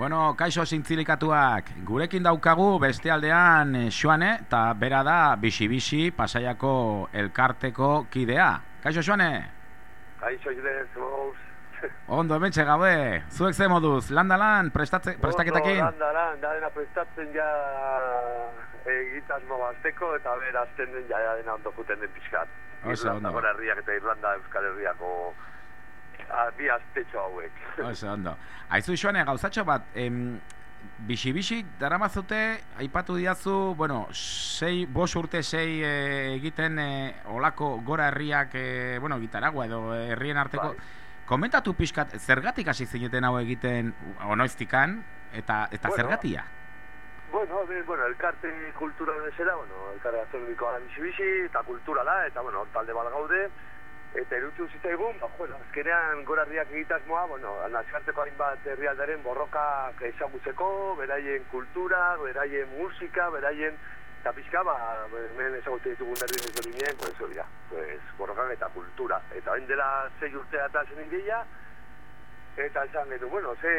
Bueno, kaixo zintzilikatuak, gurekin daukagu beste aldean eh, Xoane, eta bera da bisi-bisi pasaiako elkarteko kidea. Kaixo Xoane? Kaixo zuz. Ondo, emetxe gabe, zuek ze moduz, landa lan, prestatze, prestaketakin? Ondo, landa lan, da dena prestatzen ja egitasmo bazteko, eta berazten den ja, dena ondo juten den pixkat. Oso, ondo. Irlanda, herriak eta Irlanda Euskal Herriako bi aztetxo hauek. Oso, ondo. Aizu Xoane, gauzatxo bat, em, bisi-bisi daramazute, aipatu diazu, bueno, sei, bos urte sei eh, egiten eh, olako gora herriak, eh, bueno, gitaragua edo herrien arteko, Bai. komentatu pixkat, zergatik hasi zineten hau egiten onoiztikan, eta, eta Bueno, zergatia? Bueno, be, bueno, elkarte kultura bezala, bueno, elkarte gastronomikoa da bizi-bizi, eta kulturala, eta, bueno, talde bat gaude, eta erutu zitzaigun, ba, bueno, azkenean gora herriak egitasmoa, bueno, nazioarteko hainbat herrialdaren borrokak ezagutzeko, beraien kultura, beraien musika, beraien, eta pixka, ba, hemen ezagutzen ditugun herri ezberdinen, pues, hori da, pues, borrokak eta kultura. Eta hain dela zei urtea eta zen ideia, eta esan getu, bueno, ze,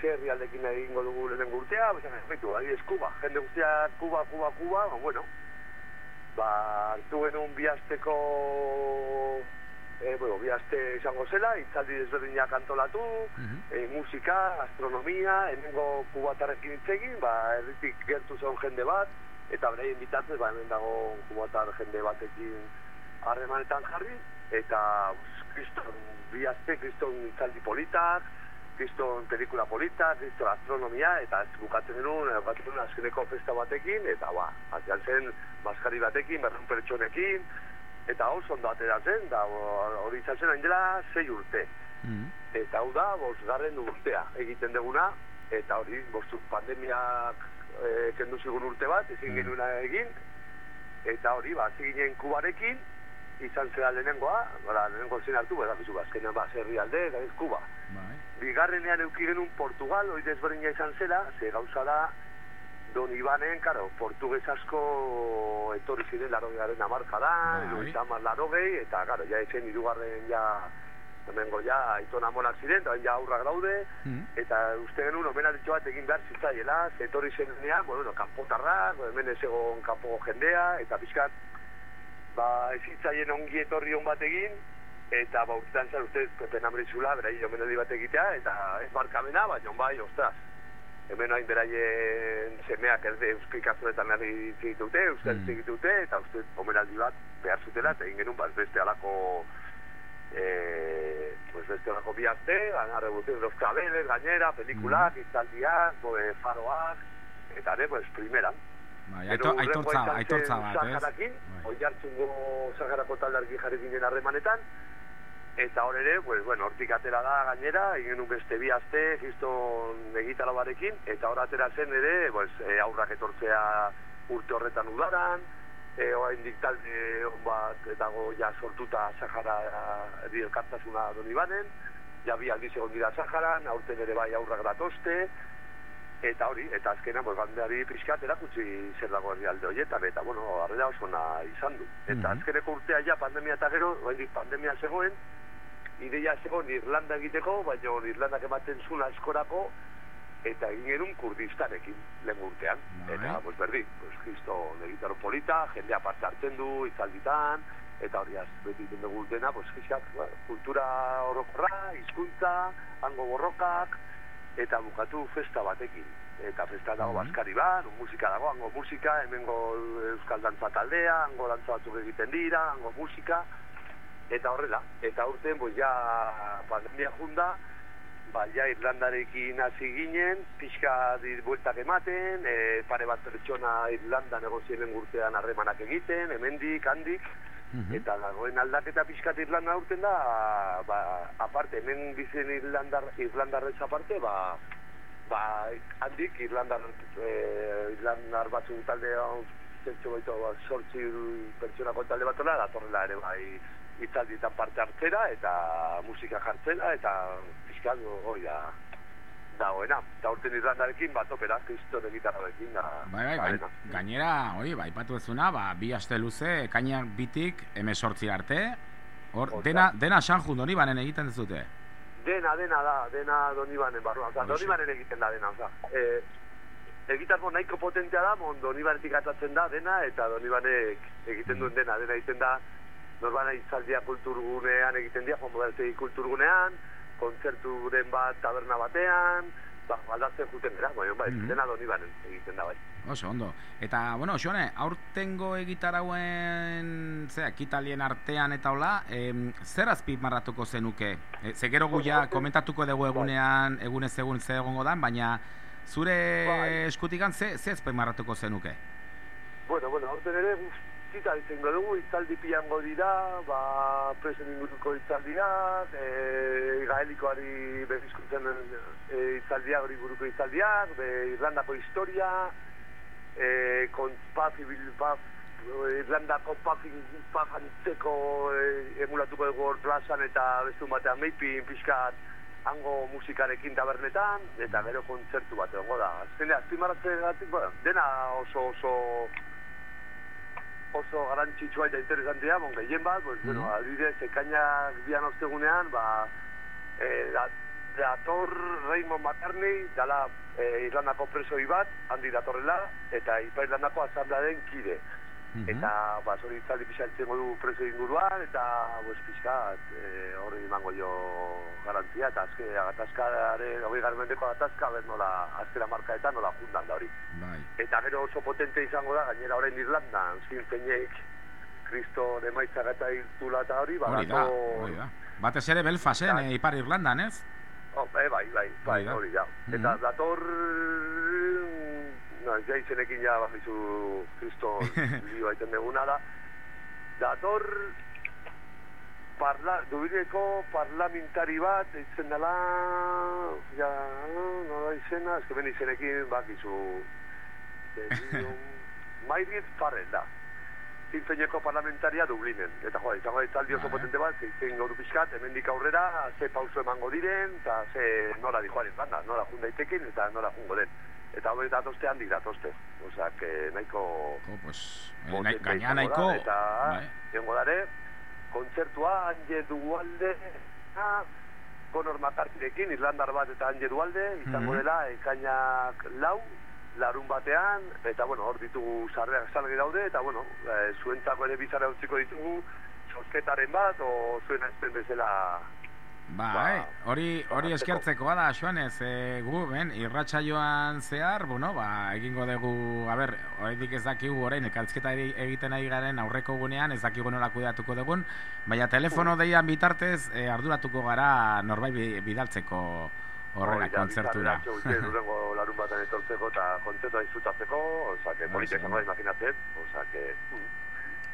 ze herrialdekin egingo dugu lehenengo urtea, esan getu, adibidez, Kuba, jende guztiak Kuba, Kuba, Kuba, ba, bueno, ba, hartu genuen bihazteko, e, bueno, bihazte izango zela, itzaldi desberdinak antolatu, Mhm. e, musika, astronomia, hemengo kubatarrekin hitz egin, ba, erritik gertu zen jende bat, eta beraien bitartez, ba, hemen dago kubatar jende batekin harremanetan jarri, eta kriston bihazte, kriston itzaldi politak, kriston pelikula politak, kriston astronomia, eta ez bukatzen genuen, eh, bukatzen genuen azkeneko festa batekin, eta ba, atzean zen maskari batekin, berrun pertsonekin, eta oso ondo ateratzen, da hori izan zen hain dela sei urte Mhm. eta hau da bosgarren urtea egiten deguna eta hori bostu pandemiak e, kendu zigun urte bat ezin Mm. egin eta hori ba hasi ginen kubarekin izan zera lehenengoa bara, lehenengo zen hartu bera bizu azkenean ba zerri alde eta ez kuba Bai. bigarrenean euki genuen Portugal hori desberdina izan zela ze gauza da Don Ibanen, karo, portugues asko etorri ziren laro garen amarkadan, Bai. edo izan larogei, eta, karo, ja ezen irugarren ja, hemengo ja, aiton amonak ziren, eta ja aurrak daude, Mhm. eta uste genuen omenalditxo bat egin behar zitzaiela, ze etorri zenean, bueno, bueno, kanpotarrak, hemen ez egon kanpoko jendea, eta pixkat, ba, ez zitzaien ongi etorri hon bat egin, eta ba, urtean zer ustez, Pepe Namrizula, berai omenaldi bat egitea, eta ez barkamena, baina bai, ostras, hemen hain beraien semeak ez de euskikazuetan ari zitute, euskal Mm. mm. dute, eta uste omenaldi bat behar zutela, eta egin genuen bat beste alako eh, pues beste alako bihazte, gana revolución de los claveles, gainera, pelikulak, Mm. izaldiak, boe, faroak, eta ere, pues, primeran. Bai, aito, aitortza, aitortza bat, ez? Saharakin, Bai. oi hartzungo Saharako taldarki jarri ginen harremanetan, eta hor ere, pues, bueno, hortik atera da gainera, egin genuen beste bi aste, kriston egitara barekin, eta hor atera zen ere, pues, e, aurrak etortzea urte horretan udaran, e, oain diktalde on bat dago ja sortuta Sahara herri elkartasuna doni banen, ja bi aldiz egon dira Saharan, aurten ere bai aurrak datoste, eta hori, eta azkena, pues, bandeari pixkat erakutsi zer dago herrialde horietan, eta, bueno, arrela oso ona izan du. Eta Mhm. azkeneko urtea ja pandemia eta gero, oraindik pandemia zegoen, ideia zegoen Irlanda egiteko, baina Irlandak ematen zuen askorako, eta egin genuen Kurdistanekin lehen urtean. Bai. Eta, pues, berdin, pues, kristo negitaro polita, jendea parte hartzen du, itzalditan, eta hori az, beti dugu dena, pues, fixak, bueno, kultura orokorra, hizkuntza, hango borrokak, eta bukatu festa batekin. Eta festa dago Mhm. baskari bat, musika dago, hango musika, hemengo euskal dantza taldea, hango dantza batzuk egiten dira, hango musika, eta horrela. Eta urten, pues, ja pandemia junda, ba, ja Irlandarekin hasi ginen, pixka dir bueltak ematen, e, pare bat pertsona Irlanda negozienen urtean harremanak egiten, hemendik, handik, Mhm. eta dagoen aldaketa pixkat Irlanda urten da, ba, aparte, hemen bizen Irlandar, Irlandarrez aparte, ba, ba, handik Irlandar, e, Irlandar batzuk talde zentxo baito, ba, sortzi pertsonako talde batola, datorrela ere bai itzaldietan parte hartzera, eta musika jartzera, eta pixkat hori da, dagoena. Eta urten Irlandarekin, bat opera, kriston egitarrarekin, da, Bai, bai, bai, gainera, hori, bai, patu ezuna, ba, bi aste luze, ekainak bitik, emezortzi arte, hor, dena, dena San Jun banen egiten dezute. dena, dena da, dena Donibanen barruan, oza. Donibanen egiten da dena, oza. E, egitarko nahiko potentea da, mon Donibanetik atatzen da dena, eta Donibanek egiten duen dena, dena egiten da, norbana izaldia kulturgunean egiten dira, Juan Modartegi kulturgunean, kontzerturen bat taberna batean, ba, aldatzen juten dira, bai, bai, Mhm. dena Donibanen egiten da, bai. Oso, ondo. Eta, bueno, Xone, aurtengo egitarauen, ze, ekitalien artean eta hola, em, zer azpimarratuko zenuke? E, ze gero gu ja Bueno, komentatuko dugu egunean, egunez egun ze egongo dan, baina zure Bai. eskutikan ze, ze azpimarratuko zenuke? Bueno, bueno, aurten ere guztita izango dugu, itzaldi piango dira, ba, presen inguruko itzaldiak, e, gaelikoari berrizkuntzen e, itzaldiak, hori buruko itzaldiak, be, Irlandako historia, e, kon, paf, ibil, paf, e, Irlandako paf, paf e, emulatuko dugu hor plazan eta beste batean meipin pixkat hango musikarekin tabernetan, eta gero kontzertu bat egongo da. Azkenean, azpimarratzen gatik, bueno, dena oso oso oso garantzitsua eta interesantea, bon, gehien bat, pues, bueno, Mhm. adibidez, ekainak bian ostegunean, ba, e, da, dator Raymond McCartney, dala e, Irlandako presoi bat, handi datorrela, eta Ipa Irlandako asamblaren kide. Mhm. Eta, ba, zori itzaldi pixaltzen du preso inguruan, eta, pues, pixkat, e, horri emango jo garantzia, eta azke, agatazkaren, hori garmendeko agatazka, ber nola, azkera markaetan nola jundan da hori. Bai. Eta gero oso potente izango da, gainera orain Irlandan, zin zeinek, kristo emaitza eta hiltula eta hori, ba, Hori da, hori da. Batez ere Belfasten, Bai. e, Ipar Irlandan, ez? Oh, bai, bai, bai, bai, Hori da. da. Mhm. Eta dator... No, izenekin ja bakizu kristo lio aiten deguna da. Dator parla, dubireko parlamentari bat, itzen dela, ja, nola izena, ez que ben izenekin bakizu, Mairit Farrell da. Zintzeineko parlamentaria Dublinen. Eta jo, izango da itzaldi oso potente bat, zein gaur pixkat, hemendik aurrera, ze pauso emango diren, eta ze nola di joan Irlanda, nola jun daitekin, eta nola jungo den. Eta hori datoste handik datoste. Osea, que nahiko... Jo, pues, nahi, gaina nahiko... da, Eta, bai. jengo dare, kontzertua, Anje Dualde, ah, Conor McCarthyrekin, Irlandar bat eta Anje Dualde, izango Mhm. dela, ekainak lau, larun batean, eta bueno, hor ditugu sarreak salgi daude, eta bueno, e, zuentzako ere bizarra utziko ditugu, sosketaren bat, o zuen ezpen bezala Ba, hori hori ba, eskertzeko da Joanez, e, gu ben irratsaioan zehar, bueno, ba egingo dugu, a ber, oraindik ez dakigu orain elkarrizketa egiten ari garen aurreko gunean, ez dakigu nola kudeatuko dugun, baina telefono deian bitartez e, arduratuko gara norbait bi- bidaltzeko horrela Hori da, kontzertura. guztien durengo larun batean etortzeko eta kontzertua disfrutatzeko, oza, que Bai, polita bai. da imaginatzen, oza, que...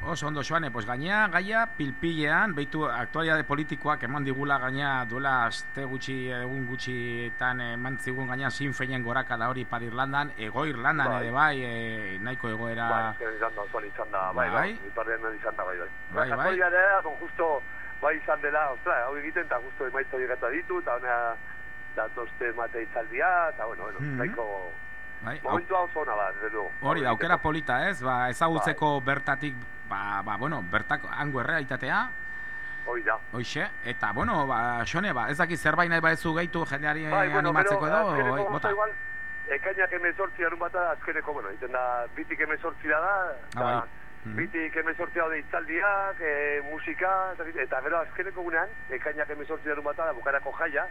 Oso ondo Joane, pues gaina gaia pilpilean, beitu aktualitate politikoak eman digula gaina duela aste gutxi egun gutxitan eman zigun gaina Sinn Feinen goraka da hori par Irlandan, ego Irlandan Bai. ere bai, e, nahiko egoera Bai, izan da, osoan izan da, bai, bai, Bai. izan da, bai, bai. Bai, bai. Ere, con justo, bai izan dela, ostra, hau egiten, eta justo emaitza hori ditu, eta honea datoste mate itzaldia, eta bueno, bueno, Mhm. nahiko... bai, au- Momentua oso ona da, luego. hori da, Hau aukera polita ez, ba, ezagutzeko Bai. bertatik, ba, ba, bueno, bertako hango errealitatea, Hori da. Hoixe, eta bueno, ba, Xone, ba, ez dakit zerbait nahi baezu gaitu jendeari Bai, bueno, animatzeko edo, azkeneko oi, bota. igual, ekainak emezortzi arun bata, azkeneko, bueno, iten da, bitik emezortzi da da, Ah, bai. Mhm. bitik emezortzi daude itzaldiak, e, musika, eta, eta gero azkeneko gunean, ekainak emezortzi arun bata da, bukarako jaia,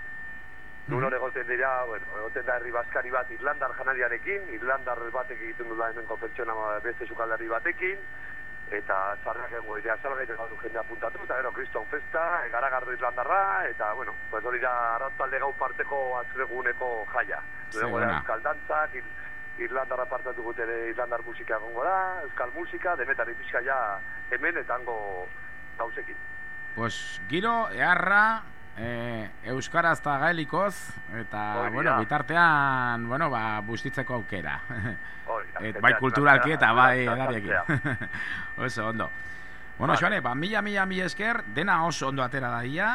Hor egoten dira, bueno, egoten da herri baskari bat Irlandar janariarekin, Irlandar batek egiten dula hemenko pertsona beste sukaldari batekin, eta zarrak egongo dira salgaiten gaudu jende apuntatu, eta gero kriston festa, garagarro Irlandarra, eta, bueno, pues hori da arratzalde gau parteko azreguneko jaia. Ona. da euskal dantzak, ir, Irlandarra partatu gute Irlandar musika egongo da, euskal musika, demetari pixka ja hemen eta hango gauzekin. Pues giro, eharra, eh, euskaraz eta gaelikoz, eta, Hori bueno, da. bitartean, bueno, ba, bustitzeko aukera. Da, Et, bai kulturalki eta bai edariekin. Oso ondo. Bueno, Vale. Joane, ba, mila, mila, mila esker, dena oso ondo atera daia,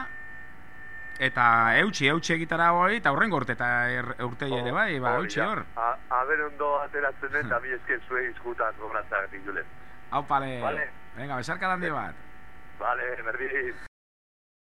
eta eutxi, eutxi egitara hori, eta horrengo urte eta er, urtei ere bai, ba, eutxi da. hor. A, a ber ondo ateratzen den, eta mi esker zuei izkutan gobratzak ditulen. Hau pale, Vale. venga, besarka handi bat. Vale, berdin.